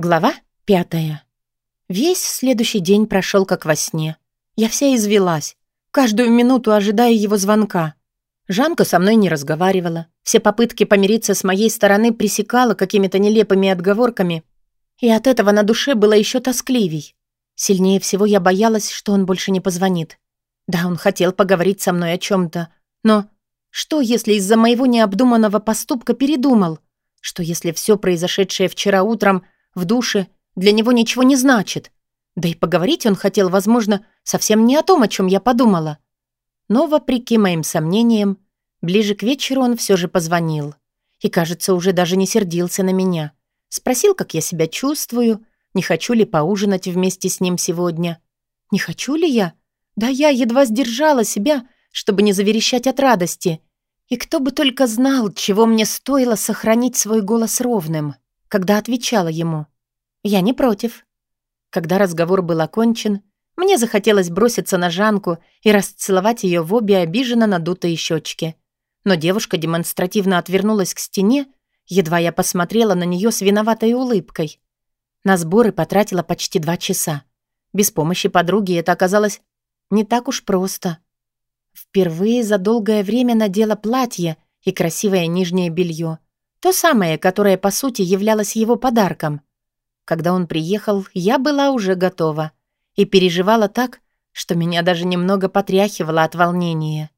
Глава пятая. Весь следующий день прошел как во сне. Я вся извелась, каждую минуту ожидая его звонка. Жанка со мной не разговаривала. Все попытки помириться с моей стороны пресекала какими-то нелепыми отговорками, и от этого на душе было еще тоскливей. Сильнее всего я боялась, что он больше не позвонит. Да, он хотел поговорить со мной о чем то но что, если из-за моего необдуманного поступка передумал? Что, если все произошедшее вчера утром — в душе для него ничего не значит. Да и поговорить он хотел, возможно, совсем не о том, о чем я подумала. Но, вопреки моим сомнениям, ближе к вечеру он все же позвонил. И, кажется, уже даже не сердился на меня. Спросил, как я себя чувствую, не хочу ли поужинать вместе с ним сегодня. Не хочу ли я? Да я едва сдержала себя, чтобы не заверещать от радости. И кто бы только знал, чего мне стоило сохранить свой голос ровным когда отвечала ему. «Я не против». Когда разговор был окончен, мне захотелось броситься на Жанку и расцеловать ее в обе обиженно надутые щечки. Но девушка демонстративно отвернулась к стене, едва я посмотрела на нее с виноватой улыбкой. На сборы потратила почти два часа. Без помощи подруги это оказалось не так уж просто. Впервые за долгое время надела платье и красивое нижнее белье. То самое, которое, по сути, являлось его подарком. Когда он приехал, я была уже готова и переживала так, что меня даже немного потряхивало от волнения.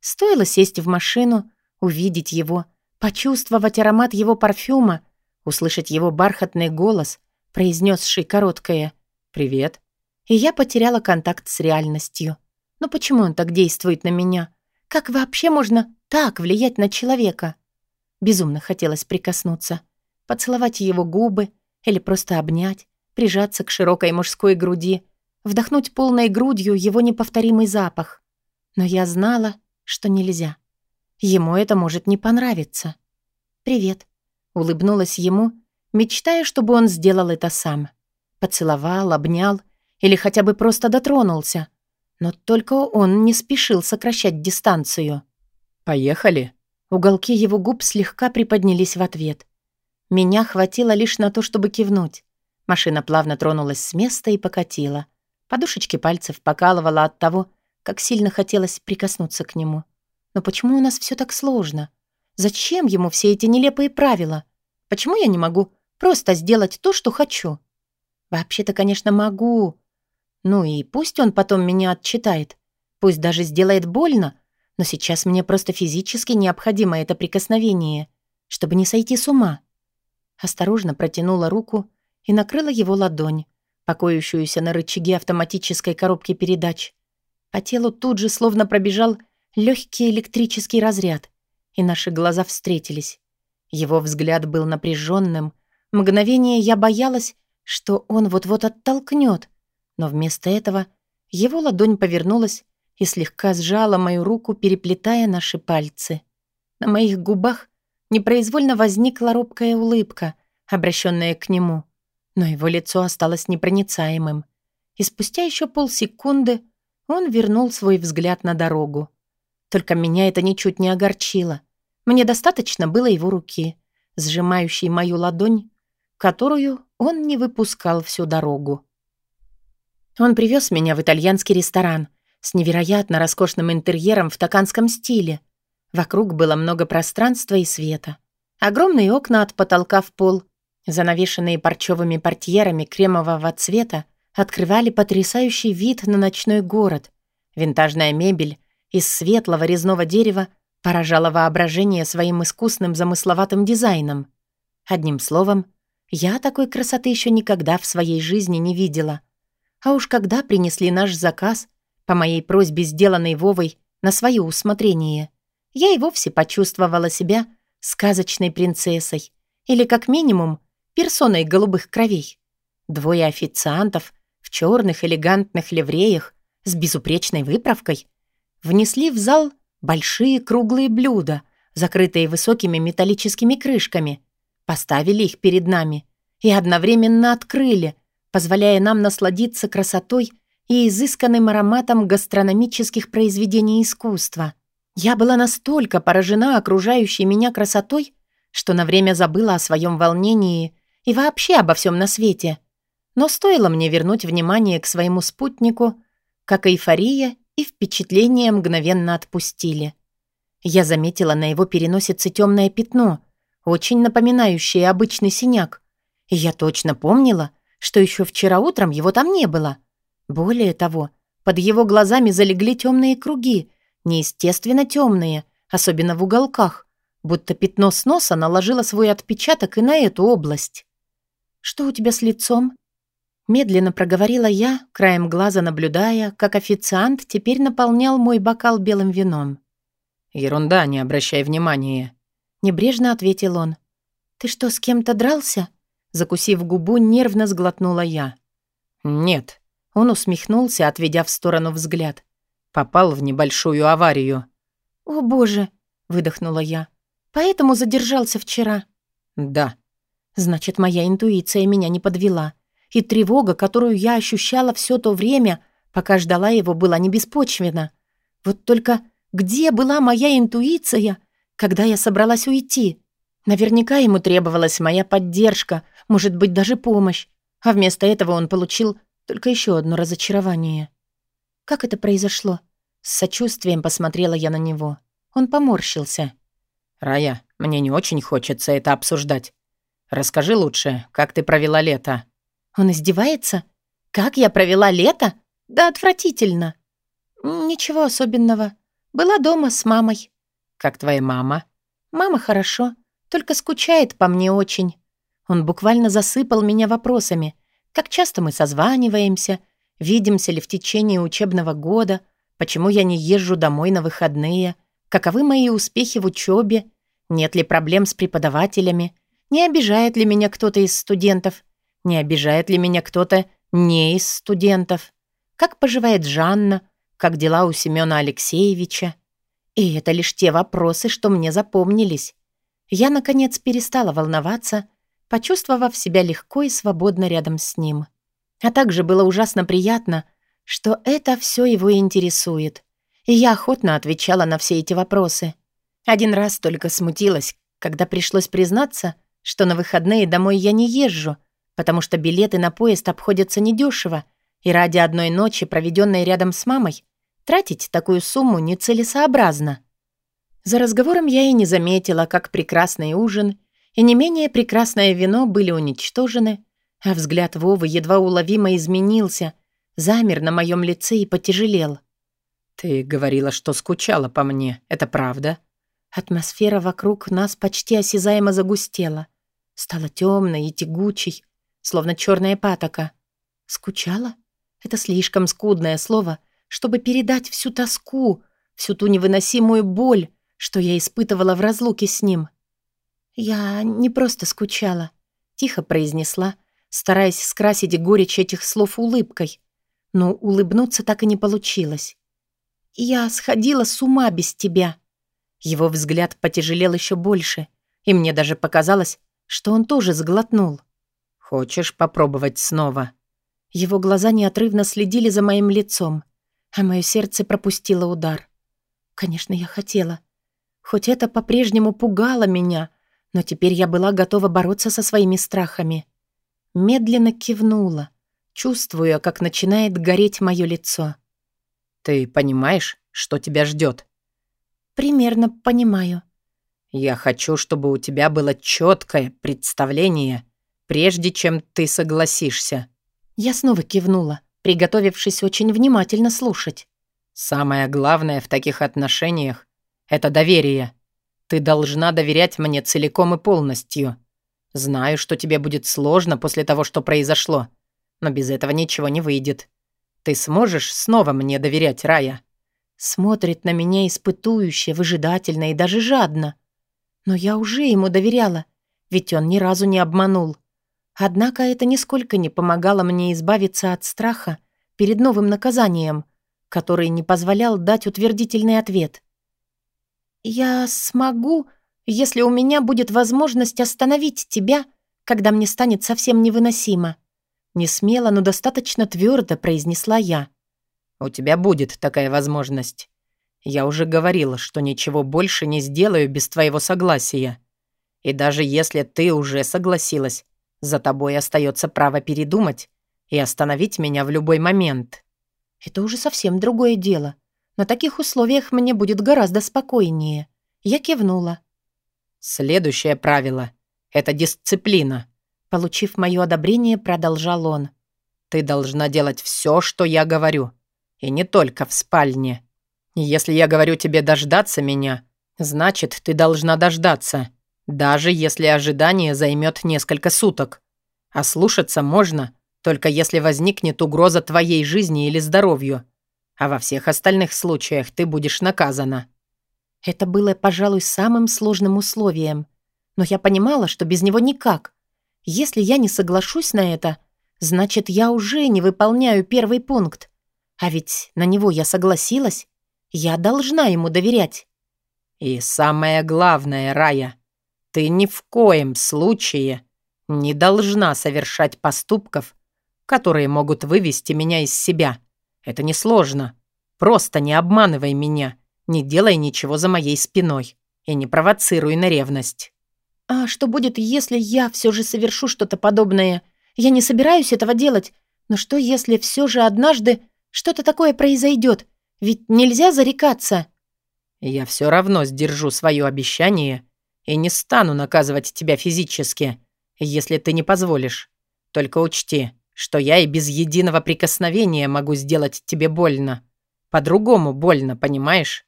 Стоило сесть в машину, увидеть его, почувствовать аромат его парфюма, услышать его бархатный голос, произнесший короткое «Привет». И я потеряла контакт с реальностью. Но почему он так действует на меня? Как вообще можно так влиять на человека? Безумно хотелось прикоснуться, поцеловать его губы или просто обнять, прижаться к широкой мужской груди, вдохнуть полной грудью его неповторимый запах. Но я знала, что нельзя. Ему это может не понравиться. «Привет», — улыбнулась ему, мечтая, чтобы он сделал это сам. Поцеловал, обнял или хотя бы просто дотронулся. Но только он не спешил сокращать дистанцию. «Поехали», Уголки его губ слегка приподнялись в ответ. Меня хватило лишь на то, чтобы кивнуть. Машина плавно тронулась с места и покатила. Подушечки пальцев покалывала от того, как сильно хотелось прикоснуться к нему. Но почему у нас все так сложно? Зачем ему все эти нелепые правила? Почему я не могу просто сделать то, что хочу? Вообще-то, конечно, могу. Ну и пусть он потом меня отчитает. Пусть даже сделает больно, но сейчас мне просто физически необходимо это прикосновение, чтобы не сойти с ума. Осторожно протянула руку и накрыла его ладонь, покоящуюся на рычаге автоматической коробки передач. По телу тут же словно пробежал легкий электрический разряд, и наши глаза встретились. Его взгляд был напряженным. Мгновение я боялась, что он вот-вот оттолкнет, но вместо этого его ладонь повернулась и слегка сжала мою руку, переплетая наши пальцы. На моих губах непроизвольно возникла робкая улыбка, обращенная к нему, но его лицо осталось непроницаемым. И спустя еще полсекунды он вернул свой взгляд на дорогу. Только меня это ничуть не огорчило. Мне достаточно было его руки, сжимающей мою ладонь, которую он не выпускал всю дорогу. Он привез меня в итальянский ресторан — с невероятно роскошным интерьером в токанском стиле. Вокруг было много пространства и света. Огромные окна от потолка в пол, занавешенные парчевыми портьерами кремового цвета, открывали потрясающий вид на ночной город. Винтажная мебель из светлого резного дерева поражала воображение своим искусным замысловатым дизайном. Одним словом, я такой красоты еще никогда в своей жизни не видела. А уж когда принесли наш заказ, по моей просьбе, сделанной Вовой на свое усмотрение, я и вовсе почувствовала себя сказочной принцессой или, как минимум, персоной голубых кровей. Двое официантов в черных элегантных ливреях с безупречной выправкой внесли в зал большие круглые блюда, закрытые высокими металлическими крышками, поставили их перед нами и одновременно открыли, позволяя нам насладиться красотой и изысканным ароматом гастрономических произведений искусства. Я была настолько поражена окружающей меня красотой, что на время забыла о своем волнении и вообще обо всем на свете. Но стоило мне вернуть внимание к своему спутнику, как эйфория и впечатления мгновенно отпустили. Я заметила на его переносице темное пятно, очень напоминающее обычный синяк. И я точно помнила, что еще вчера утром его там не было. Более того, под его глазами залегли темные круги, неестественно темные, особенно в уголках, будто пятно с носа наложило свой отпечаток и на эту область. «Что у тебя с лицом?» Медленно проговорила я, краем глаза наблюдая, как официант теперь наполнял мой бокал белым вином. «Ерунда, не обращай внимания», — небрежно ответил он. «Ты что, с кем-то дрался?» Закусив губу, нервно сглотнула я. «Нет», — он усмехнулся, отведя в сторону взгляд. «Попал в небольшую аварию». «О, боже!» — выдохнула я. «Поэтому задержался вчера?» «Да». «Значит, моя интуиция меня не подвела. И тревога, которую я ощущала все то время, пока ждала его, была не беспочвена. Вот только где была моя интуиция, когда я собралась уйти? Наверняка ему требовалась моя поддержка, может быть, даже помощь. А вместо этого он получил только еще одно разочарование. Как это произошло? С сочувствием посмотрела я на него. Он поморщился. «Рая, мне не очень хочется это обсуждать. Расскажи лучше, как ты провела лето?» Он издевается? Как я провела лето? Да отвратительно. Ничего особенного. Была дома с мамой. Как твоя мама? Мама хорошо, только скучает по мне очень. Он буквально засыпал меня вопросами. Как часто мы созваниваемся? Видимся ли в течение учебного года? Почему я не езжу домой на выходные? Каковы мои успехи в учебе? Нет ли проблем с преподавателями? Не обижает ли меня кто-то из студентов? Не обижает ли меня кто-то не из студентов? Как поживает Жанна? Как дела у Семёна Алексеевича? И это лишь те вопросы, что мне запомнились. Я, наконец, перестала волноваться, почувствовав себя легко и свободно рядом с ним. А также было ужасно приятно, что это все его интересует. И я охотно отвечала на все эти вопросы. Один раз только смутилась, когда пришлось признаться, что на выходные домой я не езжу, потому что билеты на поезд обходятся недешево, и ради одной ночи, проведенной рядом с мамой, тратить такую сумму нецелесообразно. За разговором я и не заметила, как прекрасный ужин и не менее прекрасное вино были уничтожены, а взгляд Вовы едва уловимо изменился, замер на моем лице и потяжелел. «Ты говорила, что скучала по мне, это правда?» Атмосфера вокруг нас почти осязаемо загустела. Стала темной и тягучей, словно черная патока. Скучала? Это слишком скудное слово, чтобы передать всю тоску, всю ту невыносимую боль, что я испытывала в разлуке с ним. «Я не просто скучала», — тихо произнесла, стараясь скрасить горечь этих слов улыбкой. Но улыбнуться так и не получилось. «Я сходила с ума без тебя». Его взгляд потяжелел еще больше, и мне даже показалось, что он тоже сглотнул. «Хочешь попробовать снова?» Его глаза неотрывно следили за моим лицом, а мое сердце пропустило удар. Конечно, я хотела. Хоть это по-прежнему пугало меня, но теперь я была готова бороться со своими страхами. Медленно кивнула, чувствуя, как начинает гореть мое лицо. «Ты понимаешь, что тебя ждет? «Примерно понимаю». «Я хочу, чтобы у тебя было четкое представление прежде чем ты согласишься». Я снова кивнула, приготовившись очень внимательно слушать. «Самое главное в таких отношениях — это доверие. Ты должна доверять мне целиком и полностью. Знаю, что тебе будет сложно после того, что произошло, но без этого ничего не выйдет. Ты сможешь снова мне доверять, Рая?» Смотрит на меня испытующе, выжидательно и даже жадно. Но я уже ему доверяла, ведь он ни разу не обманул. Однако это нисколько не помогало мне избавиться от страха перед новым наказанием, который не позволял дать утвердительный ответ. «Я смогу, если у меня будет возможность остановить тебя, когда мне станет совсем невыносимо», не смело, но достаточно твердо произнесла я. «У тебя будет такая возможность. Я уже говорила, что ничего больше не сделаю без твоего согласия. И даже если ты уже согласилась, За тобой остается право передумать и остановить меня в любой момент». «Это уже совсем другое дело. На таких условиях мне будет гораздо спокойнее». Я кивнула. «Следующее правило — это дисциплина», — получив мое одобрение, продолжал он. «Ты должна делать все, что я говорю, и не только в спальне. Если я говорю тебе дождаться меня, значит, ты должна дождаться, даже если ожидание займет несколько суток. А слушаться можно, только если возникнет угроза твоей жизни или здоровью, а во всех остальных случаях ты будешь наказана». Это было, пожалуй, самым сложным условием. Но я понимала, что без него никак. Если я не соглашусь на это, значит, я уже не выполняю первый пункт. А ведь на него я согласилась. Я должна ему доверять. И самое главное, Рая, ты ни в коем случае не должна совершать поступков, которые могут вывести меня из себя. Это несложно. Просто не обманывай меня не делай ничего за моей спиной и не провоцируй на ревность». «А что будет, если я все же совершу что-то подобное? Я не собираюсь этого делать. Но что, если все же однажды что-то такое произойдет? Ведь нельзя зарекаться». «Я все равно сдержу свое обещание и не стану наказывать тебя физически, если ты не позволишь. Только учти, что я и без единого прикосновения могу сделать тебе больно. По-другому больно, понимаешь?»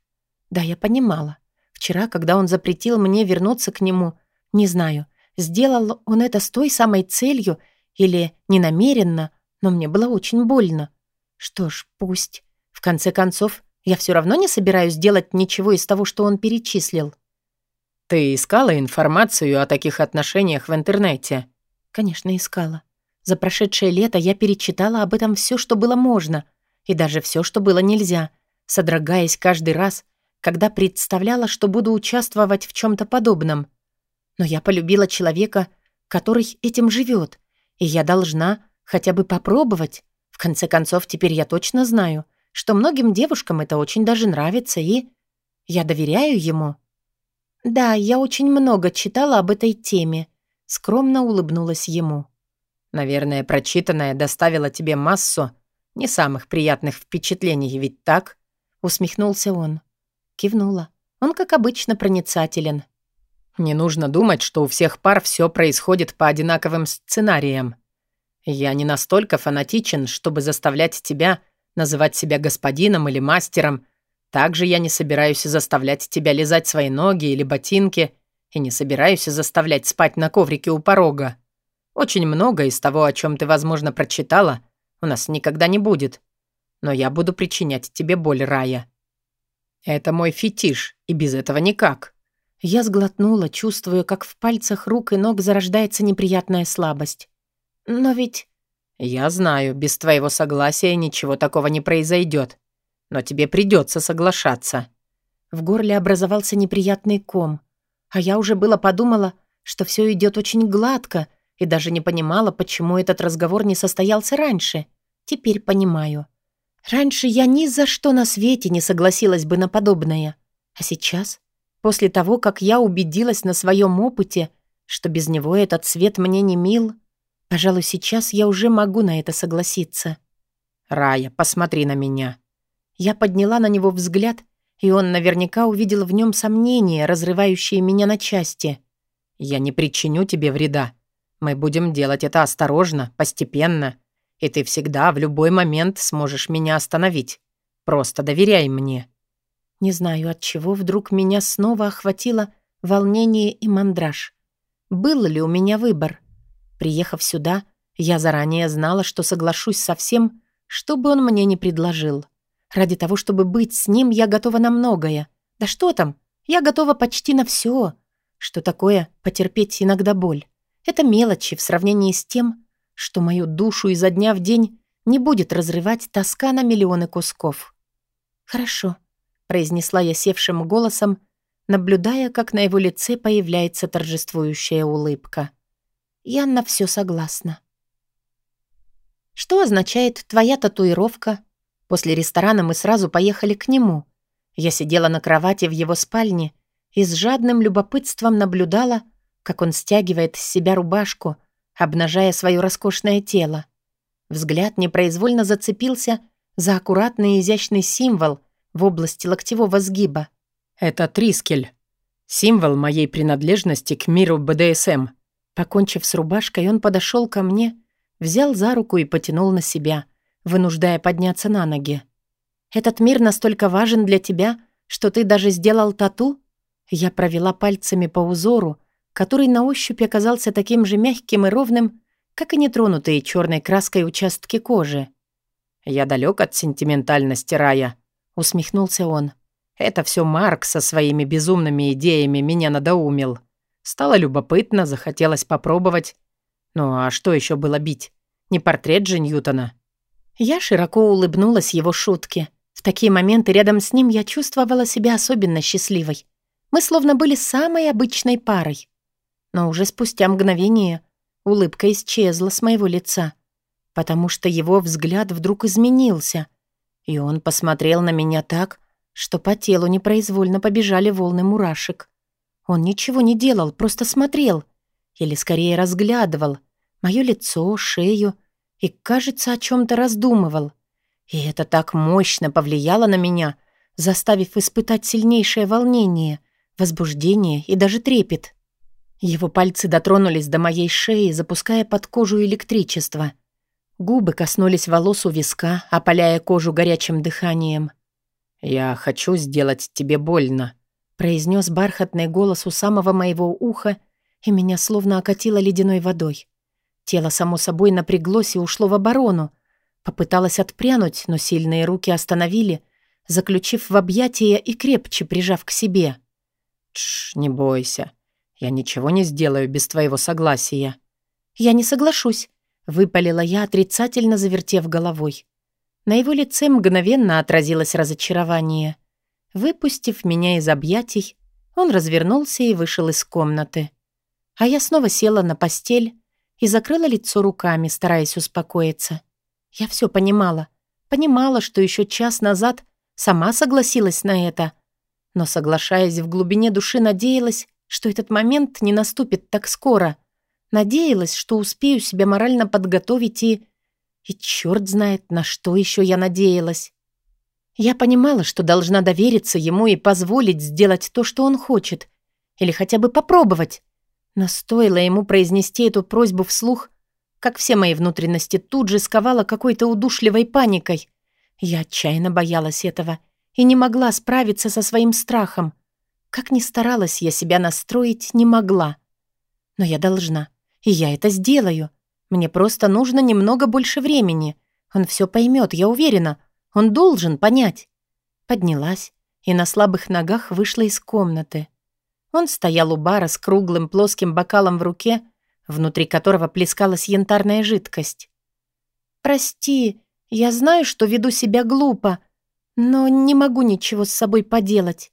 Да, я понимала. Вчера, когда он запретил мне вернуться к нему, не знаю, сделал он это с той самой целью или ненамеренно, но мне было очень больно. Что ж, пусть. В конце концов, я все равно не собираюсь делать ничего из того, что он перечислил. «Ты искала информацию о таких отношениях в интернете?» «Конечно, искала. За прошедшее лето я перечитала об этом все, что было можно, и даже все, что было нельзя, содрогаясь каждый раз, когда представляла, что буду участвовать в чем-то подобном. Но я полюбила человека, который этим живет, и я должна хотя бы попробовать. В конце концов, теперь я точно знаю, что многим девушкам это очень даже нравится, и я доверяю ему. Да, я очень много читала об этой теме, скромно улыбнулась ему. Наверное, прочитанное доставило тебе массу не самых приятных впечатлений, ведь так? усмехнулся он. Кивнула. Он, как обычно, проницателен. «Не нужно думать, что у всех пар все происходит по одинаковым сценариям. Я не настолько фанатичен, чтобы заставлять тебя называть себя господином или мастером. Также я не собираюсь заставлять тебя лизать свои ноги или ботинки и не собираюсь заставлять спать на коврике у порога. Очень много из того, о чем ты, возможно, прочитала, у нас никогда не будет. Но я буду причинять тебе боль, Рая. Это мой фетиш, и без этого никак. Я сглотнула, чувствуя, как в пальцах рук и ног зарождается неприятная слабость. Но ведь... Я знаю, без твоего согласия ничего такого не произойдет. Но тебе придется соглашаться. В горле образовался неприятный ком. А я уже было подумала, что все идет очень гладко, и даже не понимала, почему этот разговор не состоялся раньше. Теперь понимаю. Раньше я ни за что на свете не согласилась бы на подобное. А сейчас, после того, как я убедилась на своем опыте, что без него этот свет мне не мил, пожалуй, сейчас я уже могу на это согласиться. «Рая, посмотри на меня». Я подняла на него взгляд, и он наверняка увидел в нем сомнения, разрывающие меня на части. «Я не причиню тебе вреда. Мы будем делать это осторожно, постепенно и ты всегда в любой момент сможешь меня остановить. Просто доверяй мне». Не знаю, от чего вдруг меня снова охватило волнение и мандраж. Был ли у меня выбор? Приехав сюда, я заранее знала, что соглашусь со всем, что бы он мне не предложил. Ради того, чтобы быть с ним, я готова на многое. Да что там, я готова почти на все. Что такое потерпеть иногда боль? Это мелочи в сравнении с тем, что мою душу изо дня в день не будет разрывать тоска на миллионы кусков. «Хорошо», — произнесла я севшим голосом, наблюдая, как на его лице появляется торжествующая улыбка. «Я на все согласна». «Что означает твоя татуировка?» После ресторана мы сразу поехали к нему. Я сидела на кровати в его спальне и с жадным любопытством наблюдала, как он стягивает с себя рубашку, обнажая свое роскошное тело. Взгляд непроизвольно зацепился за аккуратный изящный символ в области локтевого сгиба. «Это Трискель. Символ моей принадлежности к миру БДСМ». Покончив с рубашкой, он подошел ко мне, взял за руку и потянул на себя, вынуждая подняться на ноги. «Этот мир настолько важен для тебя, что ты даже сделал тату?» Я провела пальцами по узору, который на ощупь оказался таким же мягким и ровным, как и нетронутые черной краской участки кожи. «Я далек от сентиментальности рая», — усмехнулся он. «Это все Марк со своими безумными идеями меня надоумил. Стало любопытно, захотелось попробовать. Ну а что еще было бить? Не портрет же Ньютона?» Я широко улыбнулась его шутке. В такие моменты рядом с ним я чувствовала себя особенно счастливой. Мы словно были самой обычной парой. Но уже спустя мгновение улыбка исчезла с моего лица, потому что его взгляд вдруг изменился, и он посмотрел на меня так, что по телу непроизвольно побежали волны мурашек. Он ничего не делал, просто смотрел, или скорее разглядывал, мое лицо, шею, и, кажется, о чем то раздумывал. И это так мощно повлияло на меня, заставив испытать сильнейшее волнение, возбуждение и даже трепет. Его пальцы дотронулись до моей шеи, запуская под кожу электричество. Губы коснулись волос у виска, опаляя кожу горячим дыханием. «Я хочу сделать тебе больно», — произнес бархатный голос у самого моего уха, и меня словно окатило ледяной водой. Тело само собой напряглось и ушло в оборону. Попыталась отпрянуть, но сильные руки остановили, заключив в объятия и крепче прижав к себе. «Тш, не бойся. Я ничего не сделаю без твоего согласия». «Я не соглашусь», — выпалила я, отрицательно завертев головой. На его лице мгновенно отразилось разочарование. Выпустив меня из объятий, он развернулся и вышел из комнаты. А я снова села на постель и закрыла лицо руками, стараясь успокоиться. Я все понимала. Понимала, что еще час назад сама согласилась на это. Но, соглашаясь в глубине души, надеялась, что этот момент не наступит так скоро. Надеялась, что успею себя морально подготовить и... И черт знает, на что еще я надеялась. Я понимала, что должна довериться ему и позволить сделать то, что он хочет. Или хотя бы попробовать. Но стоило ему произнести эту просьбу вслух, как все мои внутренности тут же сковала какой-то удушливой паникой. Я отчаянно боялась этого и не могла справиться со своим страхом. Как ни старалась я себя настроить, не могла. Но я должна, и я это сделаю. Мне просто нужно немного больше времени. Он все поймет, я уверена. Он должен понять. Поднялась и на слабых ногах вышла из комнаты. Он стоял у бара с круглым плоским бокалом в руке, внутри которого плескалась янтарная жидкость. «Прости, я знаю, что веду себя глупо, но не могу ничего с собой поделать.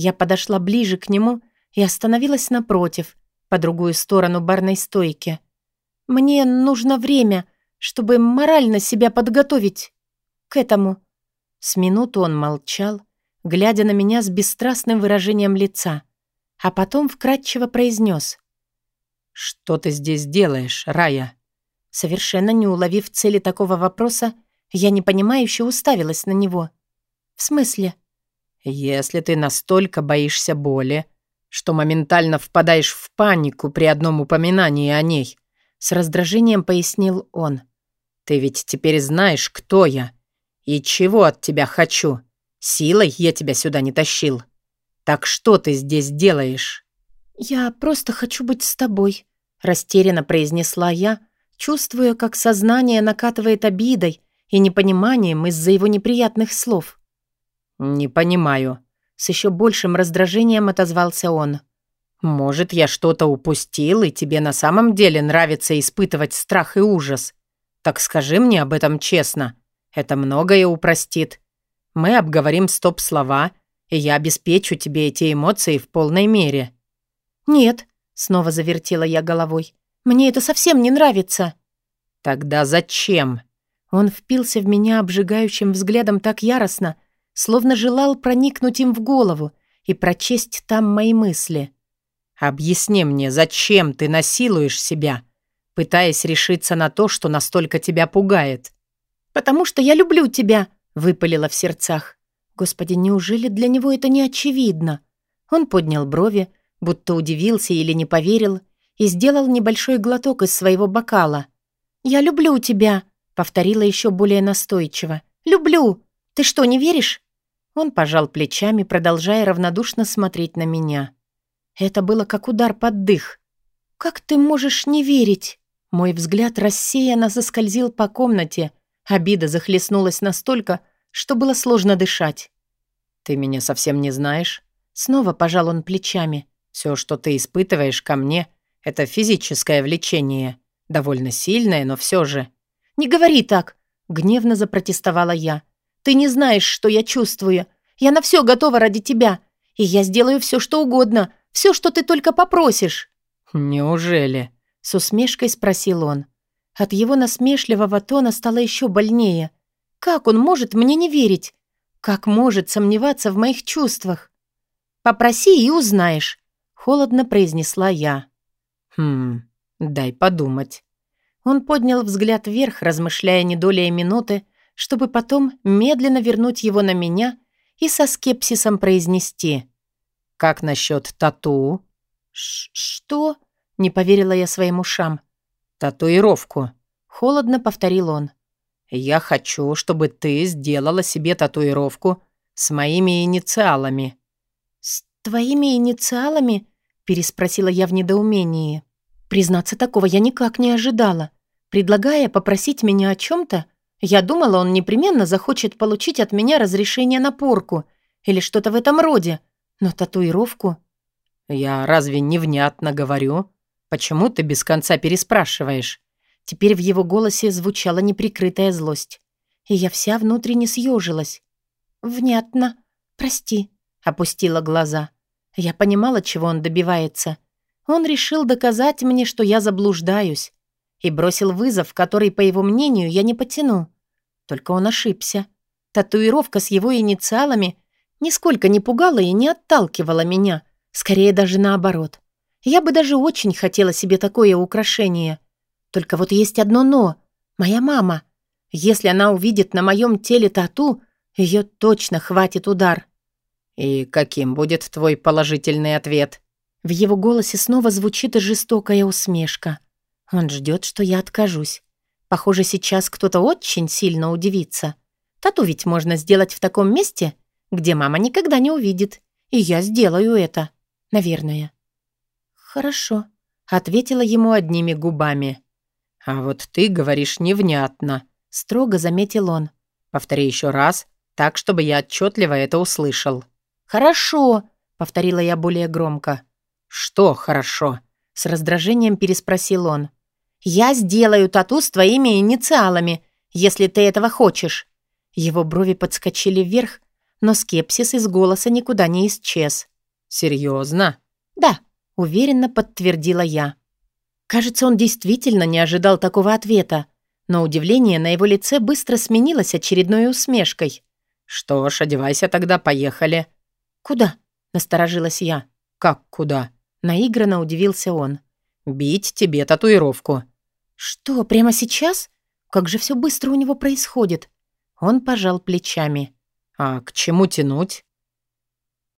Я подошла ближе к нему и остановилась напротив, по другую сторону барной стойки. Мне нужно время, чтобы морально себя подготовить к этому. С минуту он молчал, глядя на меня с бесстрастным выражением лица, а потом вкратчиво произнес: «Что ты здесь делаешь, Рая?» Совершенно не уловив цели такого вопроса, я непонимающе уставилась на него. «В смысле?» Если ты настолько боишься боли, что моментально впадаешь в панику при одном упоминании о ней, с раздражением пояснил он. Ты ведь теперь знаешь, кто я и чего от тебя хочу. Силой я тебя сюда не тащил. Так что ты здесь делаешь? Я просто хочу быть с тобой, растерянно произнесла я, чувствуя, как сознание накатывает обидой и непониманием из-за его неприятных слов. «Не понимаю». С еще большим раздражением отозвался он. «Может, я что-то упустил, и тебе на самом деле нравится испытывать страх и ужас? Так скажи мне об этом честно. Это многое упростит. Мы обговорим стоп-слова, и я обеспечу тебе эти эмоции в полной мере». «Нет», — снова завертела я головой. «Мне это совсем не нравится». «Тогда зачем?» Он впился в меня обжигающим взглядом так яростно, словно желал проникнуть им в голову и прочесть там мои мысли. «Объясни мне, зачем ты насилуешь себя? пытаясь решиться на то, что настолько тебя пугает. «Потому что я люблю тебя», — выпалила в сердцах. Господи, неужели для него это не очевидно? Он поднял брови, будто удивился или не поверил, и сделал небольшой глоток из своего бокала. «Я люблю тебя», — повторила еще более настойчиво. «Люблю! Ты что, не веришь?» Он пожал плечами, продолжая равнодушно смотреть на меня. Это было как удар под дых. «Как ты можешь не верить?» Мой взгляд рассеянно заскользил по комнате. Обида захлестнулась настолько, что было сложно дышать. «Ты меня совсем не знаешь?» Снова пожал он плечами. «Все, что ты испытываешь ко мне, это физическое влечение. Довольно сильное, но все же». «Не говори так!» — гневно запротестовала я. «Ты не знаешь, что я чувствую. Я на все готова ради тебя. И я сделаю все, что угодно. Все, что ты только попросишь». «Неужели?» — с усмешкой спросил он. От его насмешливого тона стало еще больнее. «Как он может мне не верить? Как может сомневаться в моих чувствах?» «Попроси и узнаешь», — холодно произнесла я. «Хм, дай подумать». Он поднял взгляд вверх, размышляя не долей минуты, чтобы потом медленно вернуть его на меня и со скепсисом произнести. «Как насчет тату?» Ш «Что?» — не поверила я своим ушам. «Татуировку», — холодно повторил он. «Я хочу, чтобы ты сделала себе татуировку с моими инициалами». «С твоими инициалами?» — переспросила я в недоумении. Признаться, такого я никак не ожидала. Предлагая попросить меня о чем-то, я думала, он непременно захочет получить от меня разрешение на порку или что-то в этом роде. Но татуировку... «Я разве невнятно говорю? Почему ты без конца переспрашиваешь?» Теперь в его голосе звучала неприкрытая злость. И я вся внутренне съежилась. «Внятно. Прости», — опустила глаза. Я понимала, чего он добивается. Он решил доказать мне, что я заблуждаюсь, и бросил вызов, который, по его мнению, я не потяну. Только он ошибся. Татуировка с его инициалами нисколько не пугала и не отталкивала меня, скорее даже наоборот. Я бы даже очень хотела себе такое украшение. Только вот есть одно «но». Моя мама. Если она увидит на моем теле тату, ее точно хватит удар. «И каким будет твой положительный ответ?» В его голосе снова звучит жестокая усмешка. Он ждет, что я откажусь. Похоже, сейчас кто-то очень сильно удивится. Тату ведь можно сделать в таком месте, где мама никогда не увидит. И я сделаю это. Наверное. «Хорошо», — ответила ему одними губами. «А вот ты говоришь невнятно», — строго заметил он. «Повтори еще раз, так, чтобы я отчетливо это услышал». «Хорошо», — повторила я более громко. «Что хорошо?» — с раздражением переспросил он. «Я сделаю тату с твоими инициалами, если ты этого хочешь». Его брови подскочили вверх, но скепсис из голоса никуда не исчез. «Серьезно?» «Да», — уверенно подтвердила я. Кажется, он действительно не ожидал такого ответа, но удивление на его лице быстро сменилось очередной усмешкой. «Что ж, одевайся тогда, поехали». «Куда?» — насторожилась я. «Как куда?» — наигранно удивился он. «Бить тебе татуировку». «Что, прямо сейчас? Как же все быстро у него происходит?» Он пожал плечами. «А к чему тянуть?»